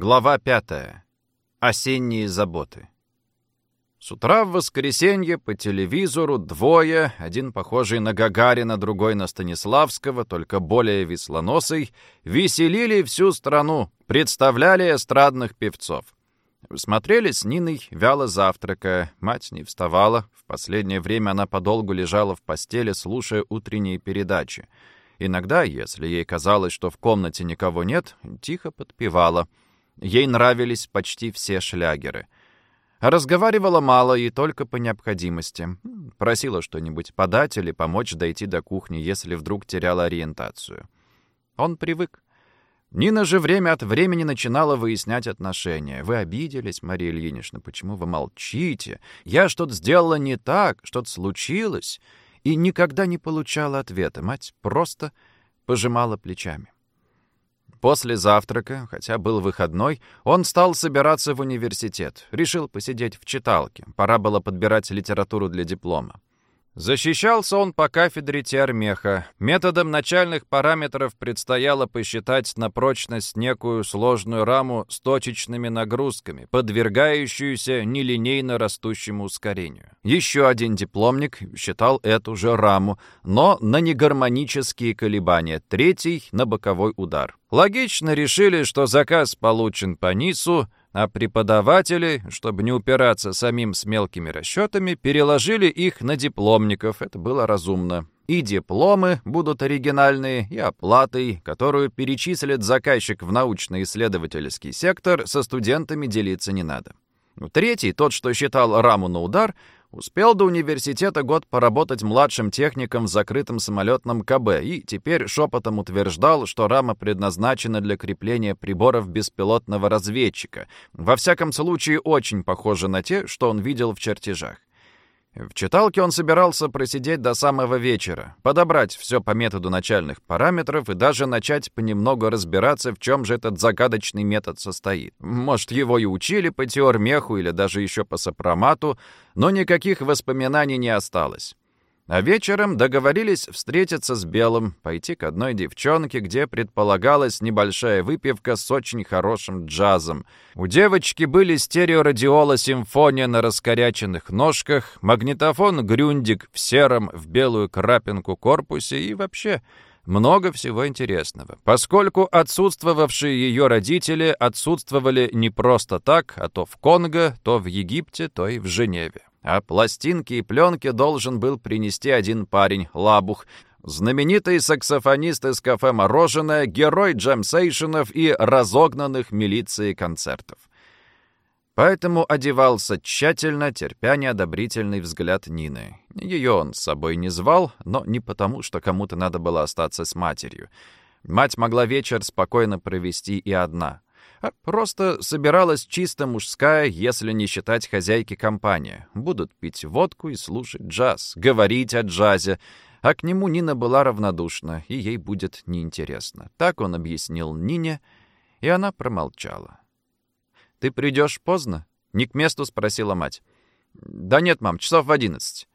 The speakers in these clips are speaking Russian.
Глава пятая. Осенние заботы. С утра в воскресенье по телевизору двое, один похожий на Гагарина, другой на Станиславского, только более веслоносый, веселили всю страну, представляли эстрадных певцов. Смотрели с Ниной, вяло завтракая. Мать не вставала. В последнее время она подолгу лежала в постели, слушая утренние передачи. Иногда, если ей казалось, что в комнате никого нет, тихо подпевала. Ей нравились почти все шлягеры — Разговаривала мало и только по необходимости. Просила что-нибудь подать или помочь дойти до кухни, если вдруг теряла ориентацию. Он привык. Нина же время от времени начинала выяснять отношения. «Вы обиделись, Мария Ильинична, почему вы молчите? Я что-то сделала не так, что-то случилось». И никогда не получала ответа. Мать просто пожимала плечами. После завтрака, хотя был выходной, он стал собираться в университет. Решил посидеть в читалке. Пора было подбирать литературу для диплома. Защищался он по кафедре теормеха. Методом начальных параметров предстояло посчитать на прочность некую сложную раму с точечными нагрузками, подвергающуюся нелинейно растущему ускорению. Еще один дипломник считал эту же раму, но на негармонические колебания, третий — на боковой удар. Логично решили, что заказ получен по НИСу, а преподаватели, чтобы не упираться самим с мелкими расчетами, переложили их на дипломников. Это было разумно. И дипломы будут оригинальные, и оплатой, которую перечислит заказчик в научно-исследовательский сектор, со студентами делиться не надо. Третий, тот, что считал раму на удар, Успел до университета год поработать младшим техником в закрытом самолетном КБ и теперь шепотом утверждал, что рама предназначена для крепления приборов беспилотного разведчика. Во всяком случае, очень похожа на те, что он видел в чертежах. В читалке он собирался просидеть до самого вечера, подобрать все по методу начальных параметров и даже начать понемногу разбираться, в чем же этот загадочный метод состоит. Может, его и учили по теормеху или даже еще по сопромату, но никаких воспоминаний не осталось. А вечером договорились встретиться с Белым, пойти к одной девчонке, где предполагалась небольшая выпивка с очень хорошим джазом. У девочки были стереорадиола-симфония на раскоряченных ножках, магнитофон «Грюндик» в сером, в белую крапинку корпусе и вообще много всего интересного. Поскольку отсутствовавшие ее родители отсутствовали не просто так, а то в Конго, то в Египте, то и в Женеве. А пластинки и пленки должен был принести один парень, Лабух, знаменитый саксофонист из кафе «Мороженое», герой джемсейшенов и разогнанных милицией концертов. Поэтому одевался тщательно, терпя неодобрительный взгляд Нины. Ее он с собой не звал, но не потому, что кому-то надо было остаться с матерью. Мать могла вечер спокойно провести и одна — а просто собиралась чисто мужская, если не считать хозяйки компания. Будут пить водку и слушать джаз, говорить о джазе. А к нему Нина была равнодушна, и ей будет неинтересно. Так он объяснил Нине, и она промолчала. «Ты придешь поздно?» — не к месту спросила мать. «Да нет, мам, часов в одиннадцать».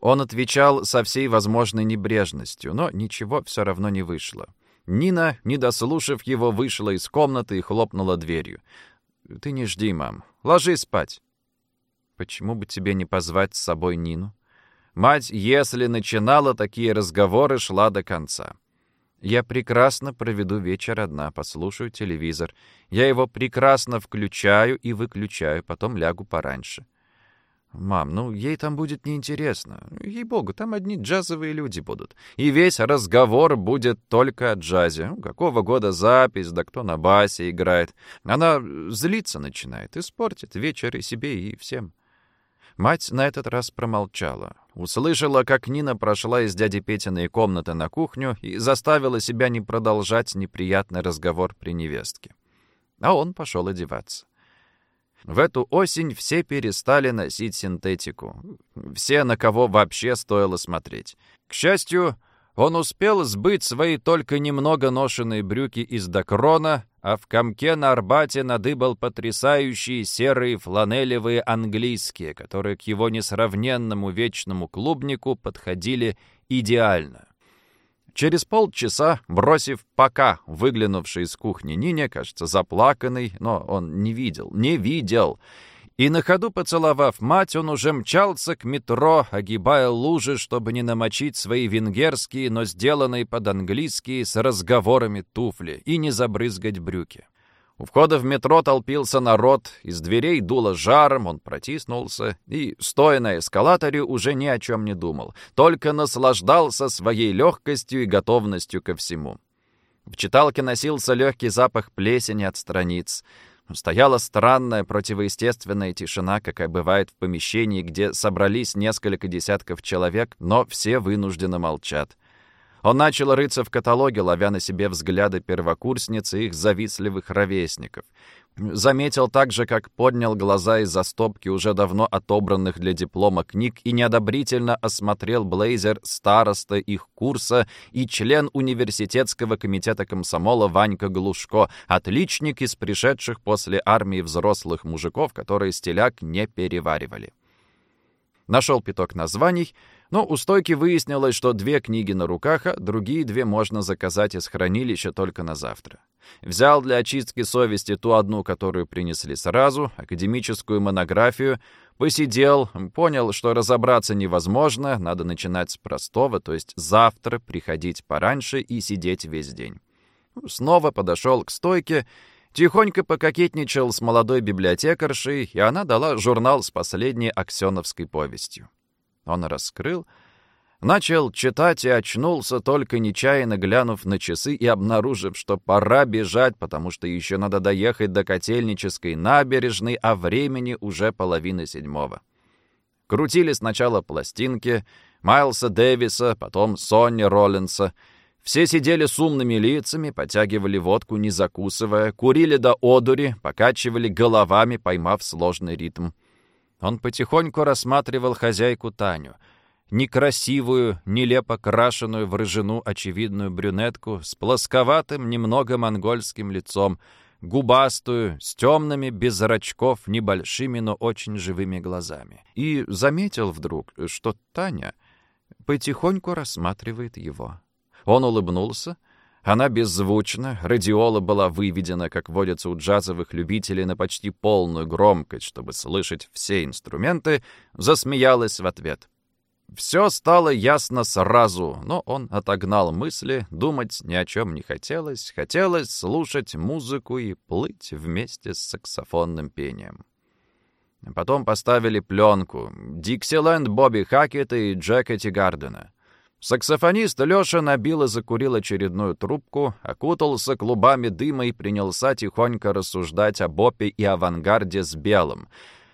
Он отвечал со всей возможной небрежностью, но ничего все равно не вышло. Нина, не дослушав его, вышла из комнаты и хлопнула дверью. «Ты не жди, мам. Ложись спать». «Почему бы тебе не позвать с собой Нину?» Мать, если начинала такие разговоры, шла до конца. Я прекрасно проведу вечер одна, послушаю телевизор. Я его прекрасно включаю и выключаю, потом лягу пораньше. «Мам, ну ей там будет неинтересно. Ей-богу, там одни джазовые люди будут. И весь разговор будет только о джазе. Ну, какого года запись, да кто на басе играет. Она злиться начинает, испортит вечер и себе, и всем». Мать на этот раз промолчала. Услышала, как Нина прошла из дяди Петиной комнаты на кухню и заставила себя не продолжать неприятный разговор при невестке. А он пошел одеваться. В эту осень все перестали носить синтетику. Все, на кого вообще стоило смотреть. К счастью, он успел сбыть свои только немного ношенные брюки из докрона, а в комке на Арбате надыбал потрясающие серые фланелевые английские, которые к его несравненному вечному клубнику подходили идеально. Через полчаса, бросив пока выглянувший из кухни Нине, кажется, заплаканный, но он не видел, не видел. И на ходу поцеловав мать, он уже мчался к метро, огибая лужи, чтобы не намочить свои венгерские, но сделанные под-английские с разговорами туфли и не забрызгать брюки. У входа в метро толпился народ, из дверей дуло жаром, он протиснулся и, стоя на эскалаторе, уже ни о чем не думал, только наслаждался своей легкостью и готовностью ко всему. В читалке носился легкий запах плесени от страниц. Стояла странная противоестественная тишина, какая бывает в помещении, где собрались несколько десятков человек, но все вынужденно молчат. Он начал рыться в каталоге, ловя на себе взгляды первокурсниц и их завистливых ровесников. Заметил также, как поднял глаза из-за стопки уже давно отобранных для диплома книг и неодобрительно осмотрел блейзер староста их курса и член университетского комитета комсомола Ванька Глушко, отличник из пришедших после армии взрослых мужиков, которые стеляк не переваривали. Нашел пяток названий — но у стойки выяснилось, что две книги на руках, а другие две можно заказать из хранилища только на завтра. Взял для очистки совести ту одну, которую принесли сразу, академическую монографию, посидел, понял, что разобраться невозможно, надо начинать с простого, то есть завтра приходить пораньше и сидеть весь день. Снова подошел к стойке, тихонько пококетничал с молодой библиотекаршей, и она дала журнал с последней аксеновской повестью. Он раскрыл, начал читать и очнулся, только нечаянно глянув на часы и обнаружив, что пора бежать, потому что еще надо доехать до Котельнической набережной, а времени уже половина седьмого. Крутили сначала пластинки Майлса Дэвиса, потом Сонни Роллинса. Все сидели с умными лицами, потягивали водку, не закусывая, курили до одури, покачивали головами, поймав сложный ритм. Он потихоньку рассматривал хозяйку Таню. Некрасивую, нелепо крашеную в рыжину очевидную брюнетку с плосковатым, немного монгольским лицом, губастую, с темными, без зрачков, небольшими, но очень живыми глазами. И заметил вдруг, что Таня потихоньку рассматривает его. Он улыбнулся — она беззвучно, радиола была выведена, как водится у джазовых любителей, на почти полную громкость, чтобы слышать все инструменты, засмеялась в ответ. Все стало ясно сразу, но он отогнал мысли, думать ни о чем не хотелось, хотелось слушать музыку и плыть вместе с саксофонным пением. Потом поставили пленку «Диксиленд» Бобби Хакета и Джека Тигардена. Саксофонист Лёша набил и закурил очередную трубку, окутался клубами дыма и принялся тихонько рассуждать об опе и авангарде с белым.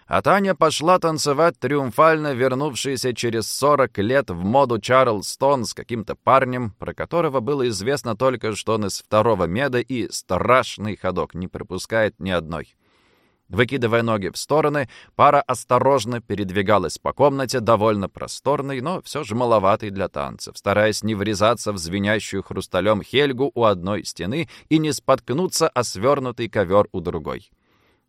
А Таня пошла танцевать триумфально вернувшийся через 40 лет в моду Чарльстон с каким-то парнем, про которого было известно только, что он из второго меда и страшный ходок, не пропускает ни одной. Выкидывая ноги в стороны, пара осторожно передвигалась по комнате, довольно просторной, но все же маловатой для танцев, стараясь не врезаться в звенящую хрусталем Хельгу у одной стены и не споткнуться о свернутый ковер у другой.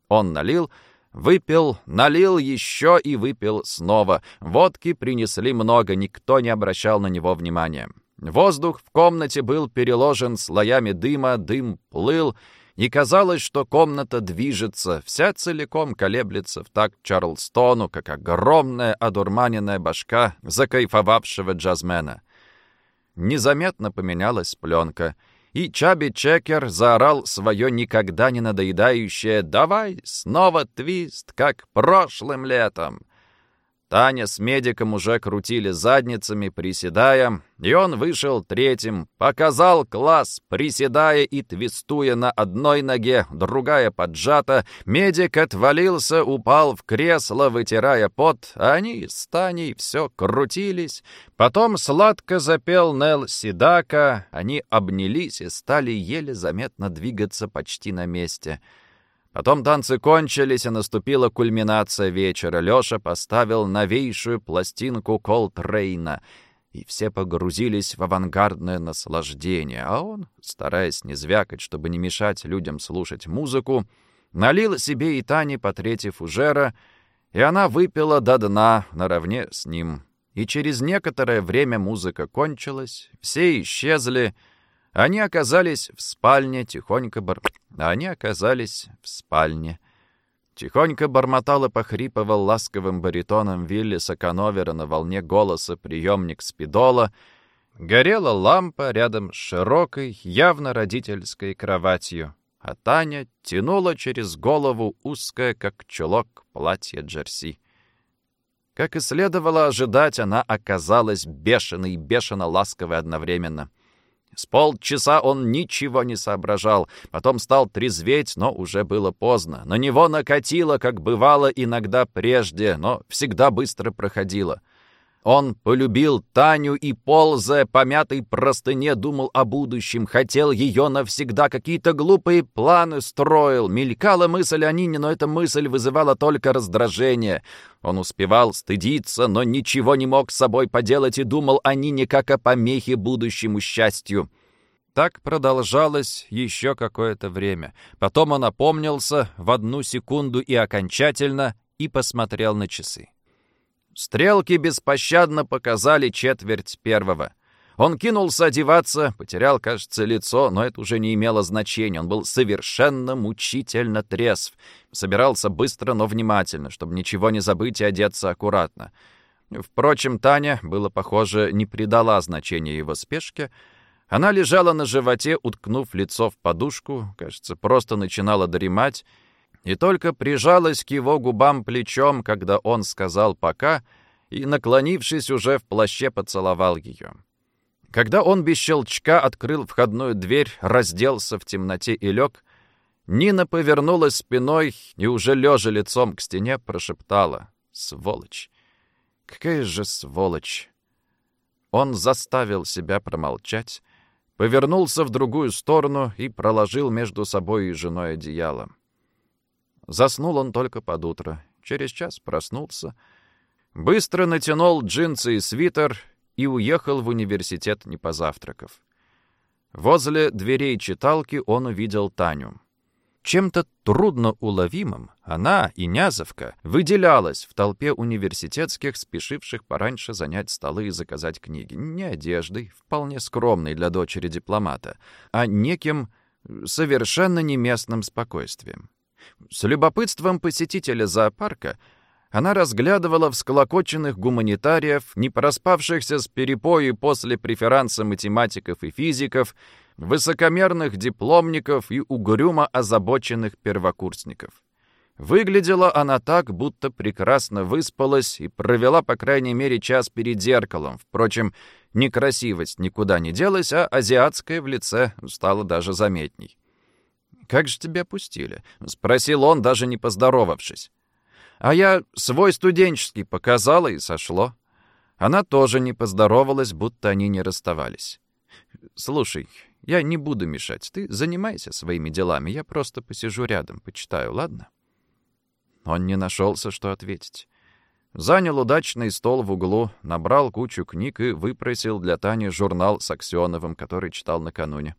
Он налил, выпил, налил еще и выпил снова. Водки принесли много, никто не обращал на него внимания. Воздух в комнате был переложен слоями дыма, дым плыл, и казалось, что комната движется, вся целиком колеблется в такт Чарльстону, как огромная одурманенная башка закайфовавшего джазмена. Незаметно поменялась пленка, и Чаби Чекер заорал свое никогда не надоедающее «Давай снова твист, как прошлым летом!» Таня с медиком уже крутили задницами, приседая, и он вышел третьим, показал класс, приседая и твистуя на одной ноге, другая поджата. Медик отвалился, упал в кресло, вытирая пот, они с Таней все крутились. Потом сладко запел Нел Сидака, они обнялись и стали еле заметно двигаться почти на месте — Потом танцы кончились, и наступила кульминация вечера. Лёша поставил новейшую пластинку Колтрейна, и все погрузились в авангардное наслаждение, а он, стараясь не звякать, чтобы не мешать людям слушать музыку, налил себе и Тане по третьей фужера, и она выпила до дна наравне с ним. и через некоторое время музыка кончилась, все исчезли, они оказались в спальне, тихонько бор... Они оказались в спальне. Тихонько бормотал и похрипывал ласковым баритоном Виллиса Кановера на волне голоса приемник спидола. Горела лампа рядом с широкой, явно родительской кроватью, а Таня тянула через голову узкое, как чулок, платье джерси. Как и следовало ожидать, она оказалась бешеной и бешено ласковой одновременно. С полчаса он ничего не соображал, потом стал трезветь, но уже было поздно. На него накатило, как бывало иногда прежде, но всегда быстро проходило. Он полюбил Таню и, ползая по мятой простыне, думал о будущем, хотел ее навсегда, какие-то глупые планы строил. Мелькала мысль о Нине, но эта мысль вызывала только раздражение. Он успевал стыдиться, но ничего не мог с собой поделать и думал о Нине как о помехе будущему счастью. Так продолжалось еще какое-то время. Потом он опомнился в одну секунду и окончательно и посмотрел на часы. Стрелки беспощадно показали четверть первого. Он кинулся одеваться, потерял, кажется, лицо, но это уже не имело значения. Он был совершенно мучительно трезв. Собирался быстро, но внимательно, чтобы ничего не забыть и одеться аккуратно. Впрочем, Таня, было похоже, не придала значения его спешке. Она лежала на животе, уткнув лицо в подушку, кажется, просто начинала дремать, и только прижалась к его губам плечом, когда он сказал «пока», и, наклонившись, уже в плаще поцеловал ее. Когда он без щелчка открыл входную дверь, разделся в темноте и лег, Нина повернулась спиной и, уже лежа лицом к стене, прошептала «Сволочь! Какая же сволочь!» Он заставил себя промолчать, повернулся в другую сторону и проложил между собой и женой одеяло. Заснул он только под утро. Через час проснулся, быстро натянул джинсы и свитер и уехал в университет, не позавтракав. Возле дверей читалки он увидел Таню. Чем-то трудно уловимым она и Нязовка выделялась в толпе университетских, спешивших пораньше занять столы и заказать книги. Не одеждой, вполне скромной для дочери дипломата, а неким совершенно неместным спокойствием. С любопытством посетителя зоопарка она разглядывала всколокоченных гуманитариев, не проспавшихся с перепои после преферанса математиков и физиков, высокомерных дипломников и угрюмо озабоченных первокурсников. Выглядела она так, будто прекрасно выспалась и провела, по крайней мере, час перед зеркалом. Впрочем, некрасивость никуда не делась, а азиатская в лице стала даже заметней. «Как же тебя пустили?» — спросил он, даже не поздоровавшись. «А я свой студенческий показала, и сошло». Она тоже не поздоровалась, будто они не расставались. «Слушай, я не буду мешать. Ты занимайся своими делами. Я просто посижу рядом, почитаю, ладно?» Он не нашелся, что ответить. Занял удачный стол в углу, набрал кучу книг и выпросил для Тани журнал с Аксеновым, который читал накануне.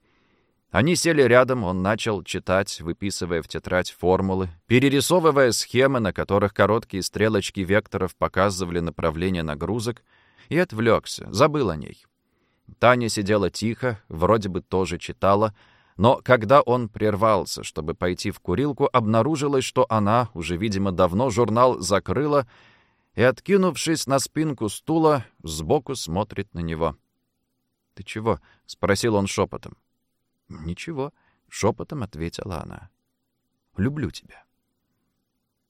Они сели рядом, он начал читать, выписывая в тетрадь формулы, перерисовывая схемы, на которых короткие стрелочки векторов показывали направление нагрузок, и отвлекся, забыл о ней. Таня сидела тихо, вроде бы тоже читала, но когда он прервался, чтобы пойти в курилку, обнаружилось, что она, уже, видимо, давно журнал закрыла и, откинувшись на спинку стула, сбоку смотрит на него. «Ты чего?» — спросил он шепотом. «Ничего», — шепотом ответила она. «Люблю тебя».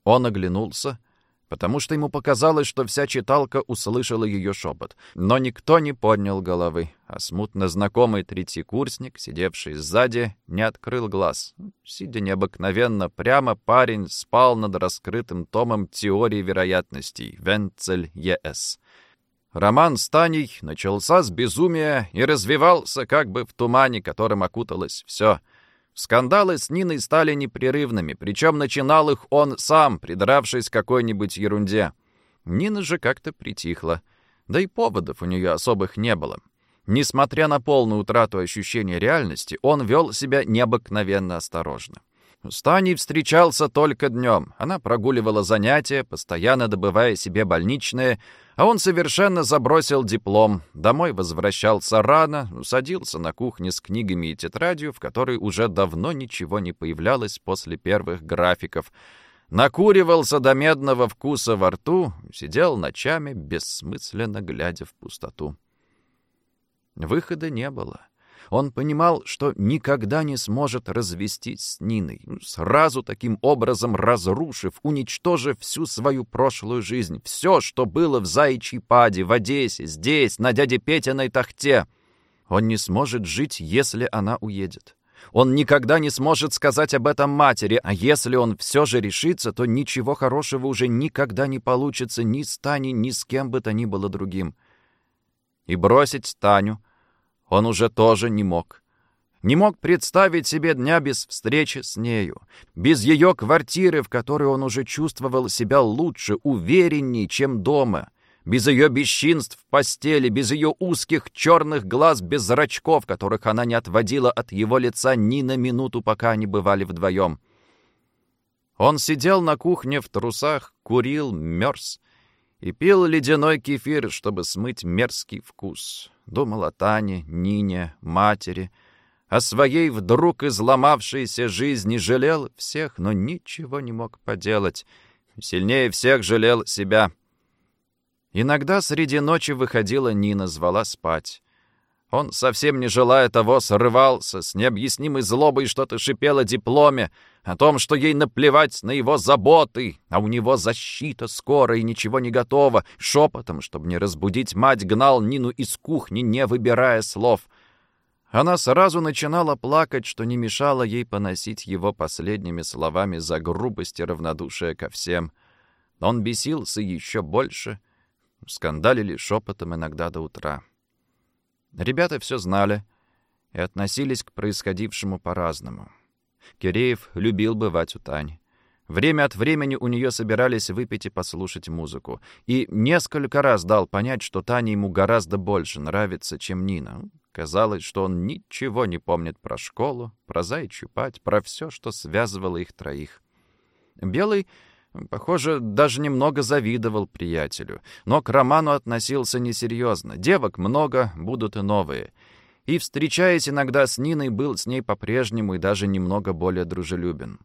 Он оглянулся, потому что ему показалось, что вся читалка услышала ее шепот. Но никто не поднял головы, а смутно знакомый третий курсник, сидевший сзади, не открыл глаз. Сидя необыкновенно прямо, парень спал над раскрытым томом теории вероятностей Венцель Е.С. Роман с начался с безумия и развивался как бы в тумане, которым окуталось все. Скандалы с Ниной стали непрерывными, причем начинал их он сам, придравшись к какой-нибудь ерунде. Нина же как-то притихла. Да и поводов у нее особых не было. Несмотря на полную утрату ощущения реальности, он вел себя необыкновенно осторожно. С Таней встречался только днем. Она прогуливала занятия, постоянно добывая себе больничные, а он совершенно забросил диплом. Домой возвращался рано, садился на кухне с книгами и тетрадью, в которой уже давно ничего не появлялось после первых графиков. Накуривался до медного вкуса во рту, сидел ночами, бессмысленно глядя в пустоту. Выхода не было. Он понимал, что никогда не сможет развестись с Ниной, сразу таким образом разрушив, уничтожив всю свою прошлую жизнь, все, что было в Заячьей Паде, в Одессе, здесь, на дяде Петиной тахте. Он не сможет жить, если она уедет. Он никогда не сможет сказать об этом матери, а если он все же решится, то ничего хорошего уже никогда не получится ни с Таней, ни с кем бы то ни было другим. И бросить Таню — он уже тоже не мог. Не мог представить себе дня без встречи с нею, без ее квартиры, в которой он уже чувствовал себя лучше, увереннее, чем дома, без ее бесчинств в постели, без ее узких черных глаз без зрачков, которых она не отводила от его лица ни на минуту, пока они бывали вдвоем. Он сидел на кухне в трусах, курил, мерз и пил ледяной кефир, чтобы смыть мерзкий вкус. Думал о Тане, Нине, матери, о своей вдруг изломавшейся жизни, жалел всех, но ничего не мог поделать. Сильнее всех жалел себя. Иногда среди ночи выходила Нина, звала спать. Он, совсем не желая того, срывался, с необъяснимой злобой что-то шипел о дипломе, о том, что ей наплевать на его заботы, а у него защита скоро и ничего не готово. Шепотом, чтобы не разбудить мать, гнал Нину из кухни, не выбирая слов. Она сразу начинала плакать, что не мешало ей поносить его последними словами за грубость и равнодушие ко всем. Он бесился еще больше, скандалили шепотом иногда до утра. Ребята все знали и относились к происходившему по-разному. Киреев любил бывать у Тани. Время от времени у нее собирались выпить и послушать музыку. И несколько раз дал понять, что Таня ему гораздо больше нравится, чем Нина. Казалось, что он ничего не помнит про школу, про заячью пать, про все, что связывало их троих. Белый Похоже, даже немного завидовал приятелю, но к роману относился несерьезно. Девок много, будут и новые. И, встречаясь иногда с Ниной, был с ней по-прежнему и даже немного более дружелюбен.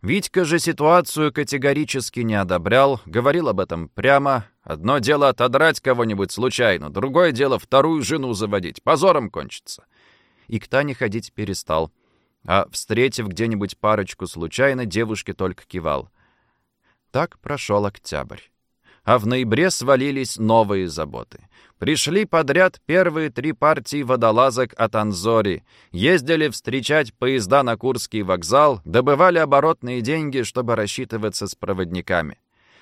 Витька же ситуацию категорически не одобрял, говорил об этом прямо. Одно дело отодрать кого-нибудь случайно, другое дело вторую жену заводить. Позором кончится. И к Тане ходить перестал. А, встретив где-нибудь парочку случайно, девушке только кивал. Так прошел октябрь. А в ноябре свалились новые заботы. Пришли подряд первые три партии водолазок от Анзори, ездили встречать поезда на Курский вокзал, добывали оборотные деньги, чтобы рассчитываться с проводниками.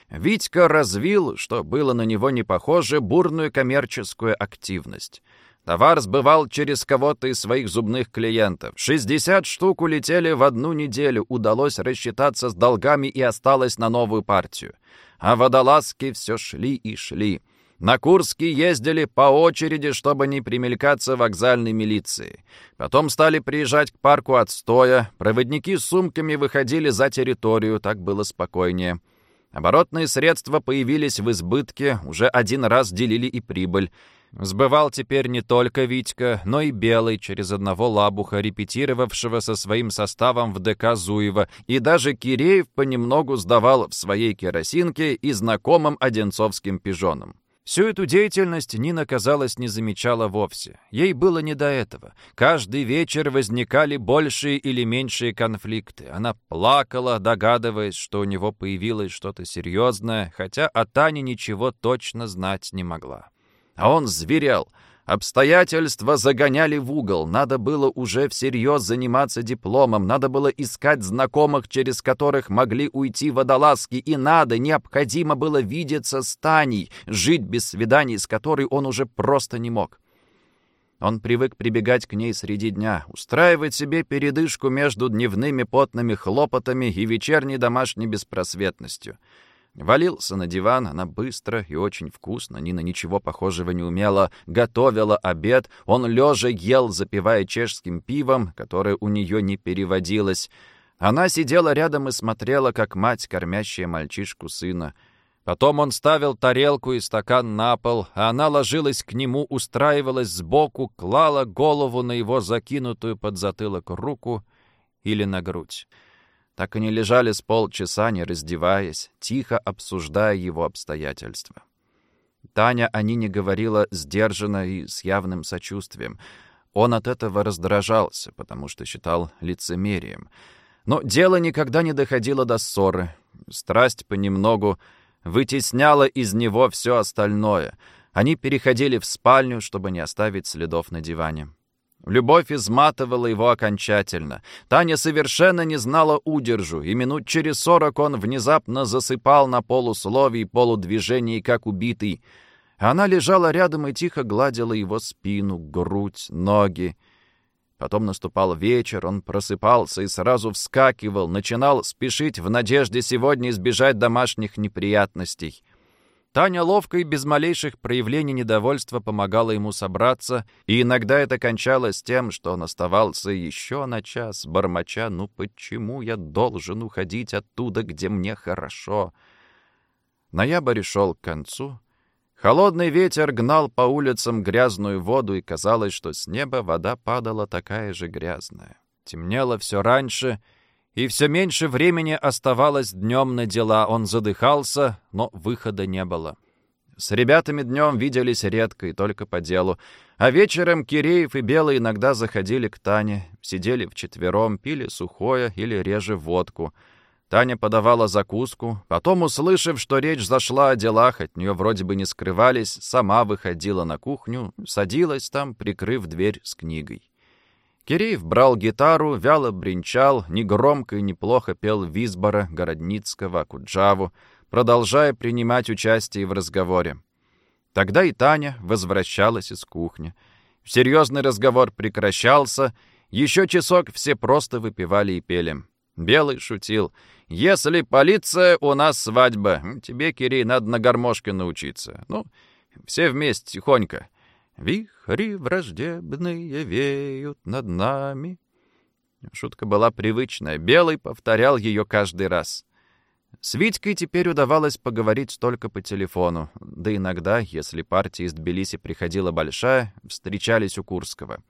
Витька развил, что было на него не похоже, бурную коммерческую активность. Товар сбывал через кого-то из своих зубных клиентов. 60 штук улетели в одну неделю, удалось рассчитаться с долгами и осталось на новую партию. А водолазки все шли и шли. На Курский ездили по очереди, чтобы не примелькаться вокзальной милиции. Потом стали приезжать к парку отстоя. Проводники с сумками выходили за территорию, так было спокойнее. Оборотные средства появились в избытке, уже один раз делили и прибыль. Сбывал теперь не только Витька, но и Белый через одного лабуха, репетировавшего со своим составом в ДК Зуева, и даже Киреев понемногу сдавал в своей керосинке и знакомым одинцовским пижонам. Всю эту деятельность Нина, казалось, не замечала вовсе. Ей было не до этого. Каждый вечер возникали большие или меньшие конфликты. Она плакала, догадываясь, что у него появилось что-то серьезное, хотя о Тане ничего точно знать не могла. А он зверял. Обстоятельства загоняли в угол. Надо было уже всерьез заниматься дипломом. Надо было искать знакомых, через которых могли уйти водолазки. И надо, необходимо было видеться с Таней, жить без свиданий, с которой он уже просто не мог. Он привык прибегать к ней среди дня, устраивать себе передышку между дневными потными хлопотами и вечерней домашней беспросветностью. Валился на диван, она быстро и очень вкусно, Нина ничего похожего не умела, готовила обед, он лежа ел, запивая чешским пивом, которое у нее не переводилось. Она сидела рядом и смотрела, как мать, кормящая мальчишку сына. Потом он ставил тарелку и стакан на пол, а она ложилась к нему, устраивалась сбоку, клала голову на его закинутую под затылок руку или на грудь. Так они лежали с полчаса, не раздеваясь, тихо обсуждая его обстоятельства. Таня о Нине говорила сдержанно и с явным сочувствием. Он от этого раздражался, потому что считал лицемерием. Но дело никогда не доходило до ссоры. Страсть понемногу вытесняла из него все остальное. Они переходили в спальню, чтобы не оставить следов на диване. Любовь изматывала его окончательно. Таня совершенно не знала удержу, и минут через сорок он внезапно засыпал на полусловии полудвижении, как убитый. Она лежала рядом и тихо гладила его спину, грудь, ноги. Потом наступал вечер, он просыпался и сразу вскакивал, начинал спешить в надежде сегодня избежать домашних неприятностей. Таня ловко и без малейших проявлений недовольства помогала ему собраться, и иногда это кончалось тем, что он оставался еще на час, бормоча «Ну почему я должен уходить оттуда, где мне хорошо?» Ноябрь шел к концу. Холодный ветер гнал по улицам грязную воду, и казалось, что с неба вода падала такая же грязная. Темнело все раньше — и все меньше времени оставалось днем на дела. Он задыхался, но выхода не было. С ребятами днем виделись редко и только по делу. А вечером Киреев и Белый иногда заходили к Тане, сидели вчетвером, пили сухое или реже водку. Таня подавала закуску, потом, услышав, что речь зашла о делах, от нее вроде бы не скрывались, сама выходила на кухню, садилась там, прикрыв дверь с книгой. Киреев брал гитару, вяло бренчал, негромко и неплохо пел Визбора, Городницкого, Акуджаву, продолжая принимать участие в разговоре. Тогда и Таня возвращалась из кухни. Серьезный разговор прекращался, еще часок все просто выпивали и пели. Белый шутил. «Если полиция, у нас свадьба. Тебе, Кирей, надо на гармошке научиться. Ну, все вместе, тихонько. Вихри враждебные веют над нами. Шутка была привычная. Белый повторял ее каждый раз. С Витькой теперь удавалось поговорить только по телефону. Да иногда, если партия из Тбилиси приходила большая, встречались у Курского.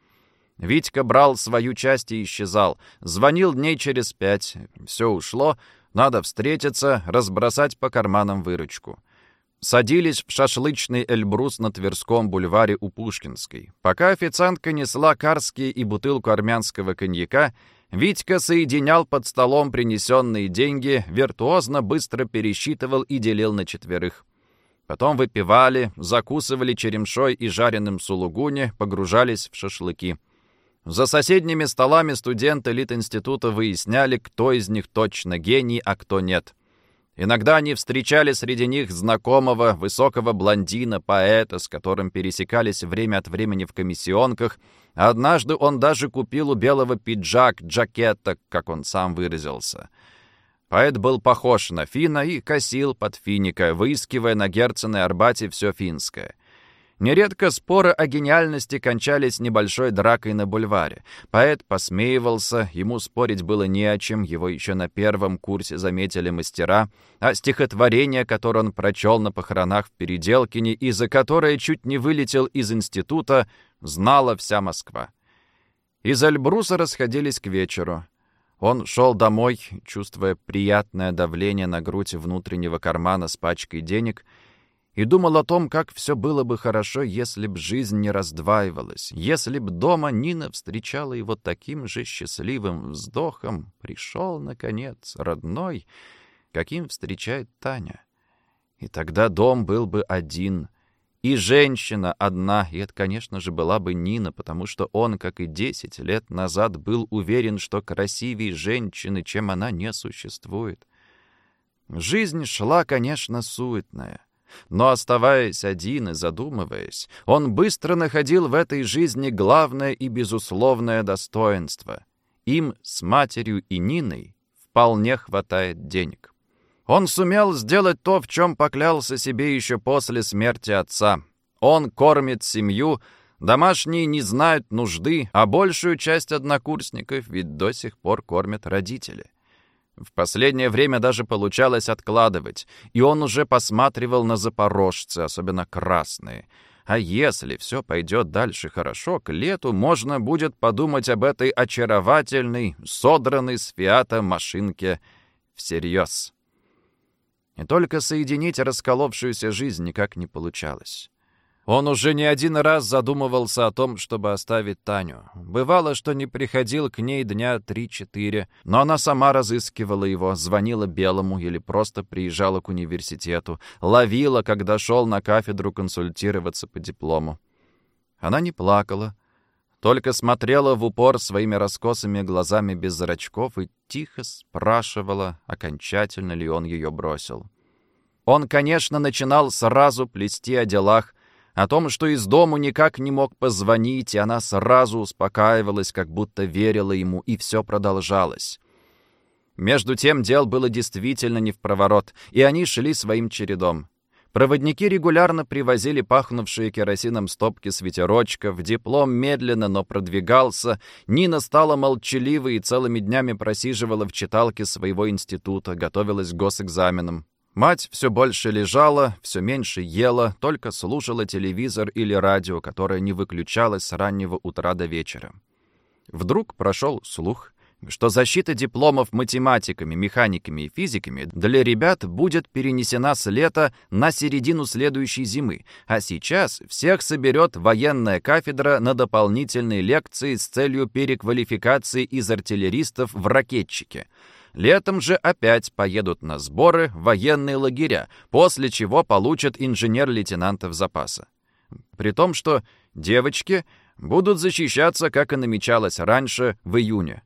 Витька брал свою часть и исчезал. Звонил дней через пять. Все ушло. Надо встретиться, разбросать по карманам выручку. Садились в шашлычный Эльбрус на Тверском бульваре у Пушкинской. Пока официантка несла карские и бутылку армянского коньяка, Витька соединял под столом принесенные деньги, виртуозно быстро пересчитывал и делил на четверых. Потом выпивали, закусывали черемшой и жареным сулугуни, погружались в шашлыки. За соседними столами студенты Литинститута выясняли, кто из них точно гений, а кто нет — Иногда они встречали среди них знакомого высокого блондина, поэта, с которым пересекались время от времени в комиссионках. Однажды он даже купил у белого пиджак, джакета, как он сам выразился. Поэт был похож на финна и косил под финика, выискивая на Герцене Арбате все финское. Нередко споры о гениальности кончались небольшой дракой на бульваре. Поэт посмеивался, ему спорить было не о чем, его еще на первом курсе заметили мастера, а стихотворение, которое он прочел на похоронах в Переделкине и за которое чуть не вылетел из института, знала вся Москва. Из Альбруса расходились к вечеру. Он шел домой, чувствуя приятное давление на грудь внутреннего кармана с пачкой денег — и думал о том, как все было бы хорошо, если б жизнь не раздваивалась, если б дома Нина встречала его таким же счастливым вздохом, пришел, наконец, родной, каким встречает Таня. И тогда дом был бы один, и женщина одна, и это, конечно же, была бы Нина, потому что он, как и десять лет назад, был уверен, что красивее женщины, чем она, не существует. Жизнь шла, конечно, суетная — но оставаясь один и задумываясь, он быстро находил в этой жизни главное и безусловное достоинство. Им с матерью и Ниной вполне хватает денег. Он сумел сделать то, в чем поклялся себе еще после смерти отца. Он кормит семью, домашние не знают нужды, а большую часть однокурсников ведь до сих пор кормят родители. В последнее время даже получалось откладывать, и он уже посматривал на запорожцы, особенно красные. А если все пойдет дальше хорошо, к лету можно будет подумать об этой очаровательной, содранной с фиата машинке всерьез. И только соединить расколовшуюся жизнь никак не получалось. Он уже не один раз задумывался о том, чтобы оставить Таню. Бывало, что не приходил к ней дня три-четыре, но она сама разыскивала его, звонила Белому или просто приезжала к университету, ловила, когда шел на кафедру консультироваться по диплому. Она не плакала, только смотрела в упор своими раскосыми глазами без зрачков и тихо спрашивала, окончательно ли он ее бросил. Он, конечно, начинал сразу плести о делах, о том, что из дому никак не мог позвонить, и она сразу успокаивалась, как будто верила ему, и все продолжалось. Между тем дел было действительно не в проворот, и они шли своим чередом. Проводники регулярно привозили пахнувшие керосином стопки с ветерочков, диплом медленно, но продвигался, Нина стала молчаливой и целыми днями просиживала в читалке своего института, готовилась к госэкзаменам. Мать все больше лежала, все меньше ела, только слушала телевизор или радио, которое не выключалось с раннего утра до вечера. Вдруг прошел слух, что защита дипломов математиками, механиками и физиками для ребят будет перенесена с лета на середину следующей зимы, а сейчас всех соберет военная кафедра на дополнительные лекции с целью переквалификации из артиллеристов в ракетчики — Летом же опять поедут на сборы в военные лагеря, после чего получат инженер-лейтенантов запаса. При том, что девочки будут защищаться, как и намечалось раньше, в июне.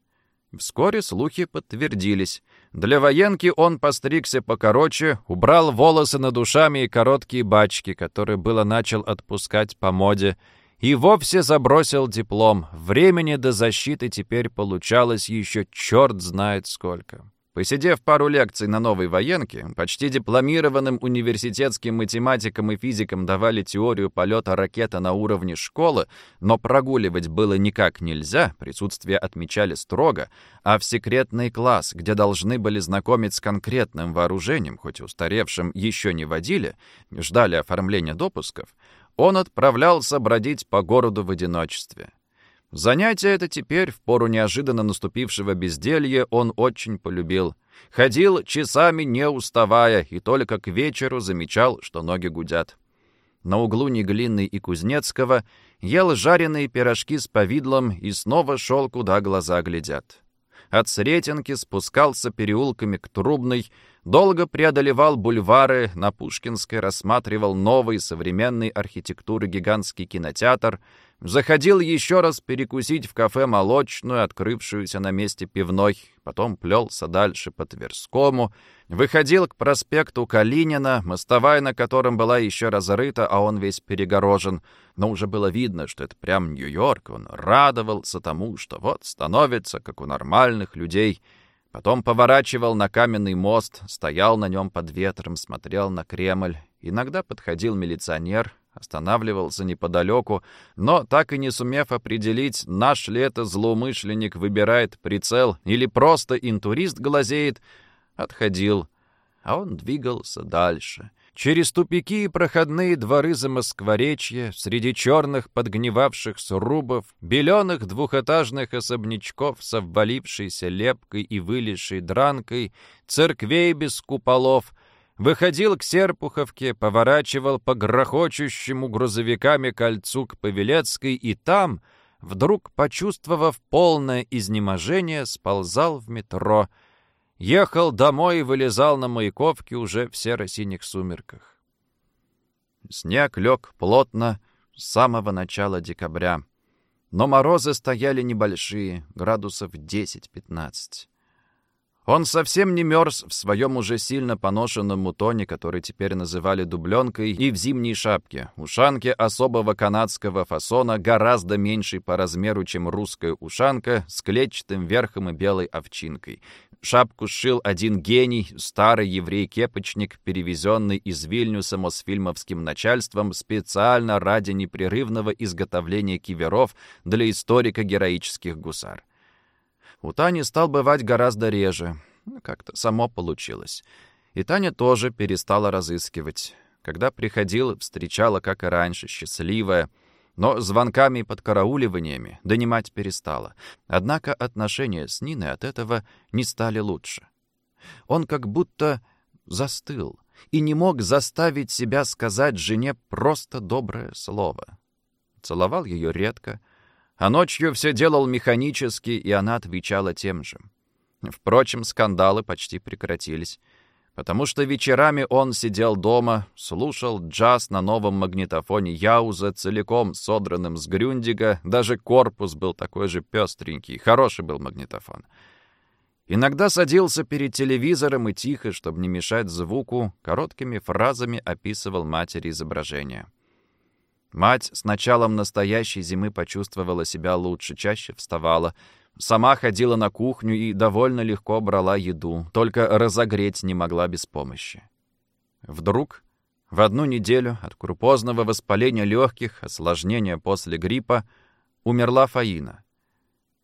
Вскоре слухи подтвердились. Для военки он постригся покороче, убрал волосы над ушами и короткие бачки, которые было начал отпускать по моде, и вовсе забросил диплом. Времени до защиты теперь получалось еще черт знает сколько. Посидев пару лекций на новой военке, почти дипломированным университетским математикам и физикам давали теорию полета ракеты на уровне школы, но прогуливать было никак нельзя, присутствие отмечали строго, а в секретный класс, где должны были знакомить с конкретным вооружением, хоть устаревшим еще не водили, ждали оформления допусков, он отправлялся бродить по городу в одиночестве. Занятие это теперь, в пору неожиданно наступившего безделья, он очень полюбил. Ходил часами не уставая и только к вечеру замечал, что ноги гудят. На углу Неглинной и Кузнецкого ел жареные пирожки с повидлом и снова шел, куда глаза глядят. От Сретенки спускался переулками к Трубной, Долго преодолевал бульвары, на Пушкинской рассматривал новый современной архитектуры гигантский кинотеатр, заходил еще раз перекусить в кафе «Молочную», открывшуюся на месте пивной, потом плелся дальше по Тверскому, выходил к проспекту Калинина, мостовая на котором была еще разрыта, а он весь перегорожен, но уже было видно, что это прям Нью-Йорк, он радовался тому, что вот становится, как у нормальных людей — Потом поворачивал на каменный мост, стоял на нем под ветром, смотрел на Кремль. Иногда подходил милиционер, останавливался неподалеку, но, так и не сумев определить, наш ли это злоумышленник выбирает прицел или просто интурист глазеет, отходил, а он двигался дальше — Через тупики и проходные дворы за Москворечье, среди черных подгнивавших срубов, беленых двухэтажных особнячков с обвалившейся лепкой и вылезшей дранкой, церквей без куполов, выходил к Серпуховке, поворачивал по грохочущему грузовиками кольцу к Павелецкой и там, вдруг, почувствовав полное изнеможение, сползал в метро — Ехал домой и вылезал на Маяковке уже в серо-синих сумерках. Снег лег плотно с самого начала декабря, но морозы стояли небольшие, градусов 10-15. Он совсем не мерз в своем уже сильно поношенном мутоне, который теперь называли дубленкой, и в зимней шапке, ушанке особого канадского фасона, гораздо меньшей по размеру, чем русская ушанка, с клетчатым верхом и белой овчинкой, Шапку сшил один гений, старый еврей-кепочник, перевезенный из Вильнюса мосфильмовским начальством специально ради непрерывного изготовления киверов для историка героических гусар. У Тани стал бывать гораздо реже. Как-то само получилось. И Таня тоже перестала разыскивать. Когда приходил, встречала, как и раньше, счастливая, но звонками и подкарауливаниями донимать перестала. Однако отношения с Ниной от этого не стали лучше. Он как будто застыл и не мог заставить себя сказать жене просто доброе слово. Целовал ее редко, а ночью все делал механически, и она отвечала тем же. Впрочем, скандалы почти прекратились, потому что вечерами он сидел дома, слушал джаз на новом магнитофоне Яуза, целиком содранным с Грюндига, даже корпус был такой же пестренький, хороший был магнитофон. Иногда садился перед телевизором и тихо, чтобы не мешать звуку, короткими фразами описывал матери изображения. Мать с началом настоящей зимы почувствовала себя лучше, чаще вставала, сама ходила на кухню и довольно легко брала еду, только разогреть не могла без помощи. Вдруг в одну неделю от крупозного воспаления легких, осложнения после гриппа, умерла Фаина.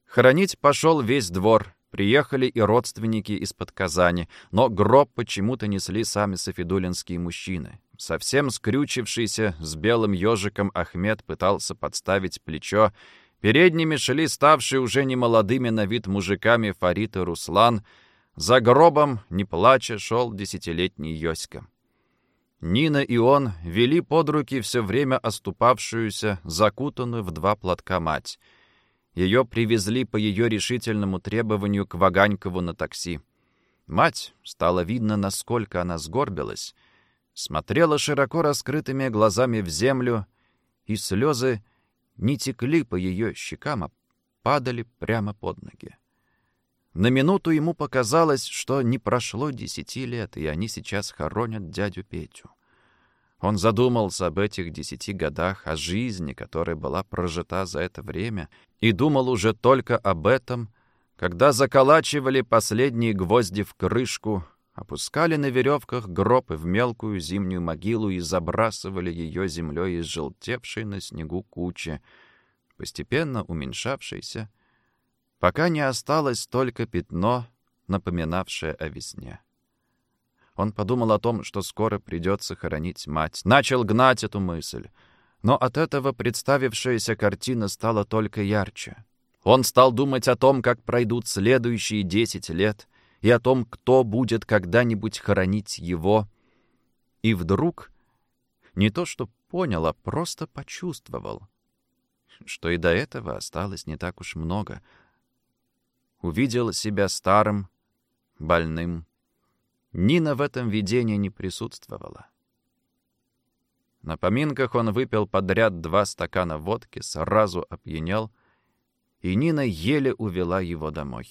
Хоронить пошел весь двор, Приехали и родственники из-под Казани, но гроб почему-то несли сами софидулинские мужчины. Совсем скрючившийся, с белым ежиком Ахмед пытался подставить плечо. Передними шли ставшие уже немолодыми на вид мужиками Фарид и Руслан. За гробом, не плача, шел десятилетний Йоська. Нина и он вели под руки все время оступавшуюся, закутанную в два платка мать — ее привезли по ее решительному требованию к Ваганькову на такси. Мать, стало видно, насколько она сгорбилась, смотрела широко раскрытыми глазами в землю, и слезы не текли по ее щекам, а падали прямо под ноги. На минуту ему показалось, что не прошло десяти лет, и они сейчас хоронят дядю Петю. Он задумался об этих десяти годах, о жизни, которая была прожита за это время, и думал уже только об этом, когда заколачивали последние гвозди в крышку, опускали на веревках гроб в мелкую зимнюю могилу и забрасывали ее землей из желтевшей на снегу кучи, постепенно уменьшавшейся, пока не осталось только пятно, напоминавшее о весне. Он подумал о том, что скоро придется хоронить мать. Начал гнать эту мысль. Но от этого представившаяся картина стала только ярче. Он стал думать о том, как пройдут следующие десять лет, и о том, кто будет когда-нибудь хоронить его. И вдруг, не то что понял, а просто почувствовал, что и до этого осталось не так уж много. Увидел себя старым, больным, Нина в этом видении не присутствовала. На поминках он выпил подряд два стакана водки, сразу опьянел, и Нина еле увела его домой.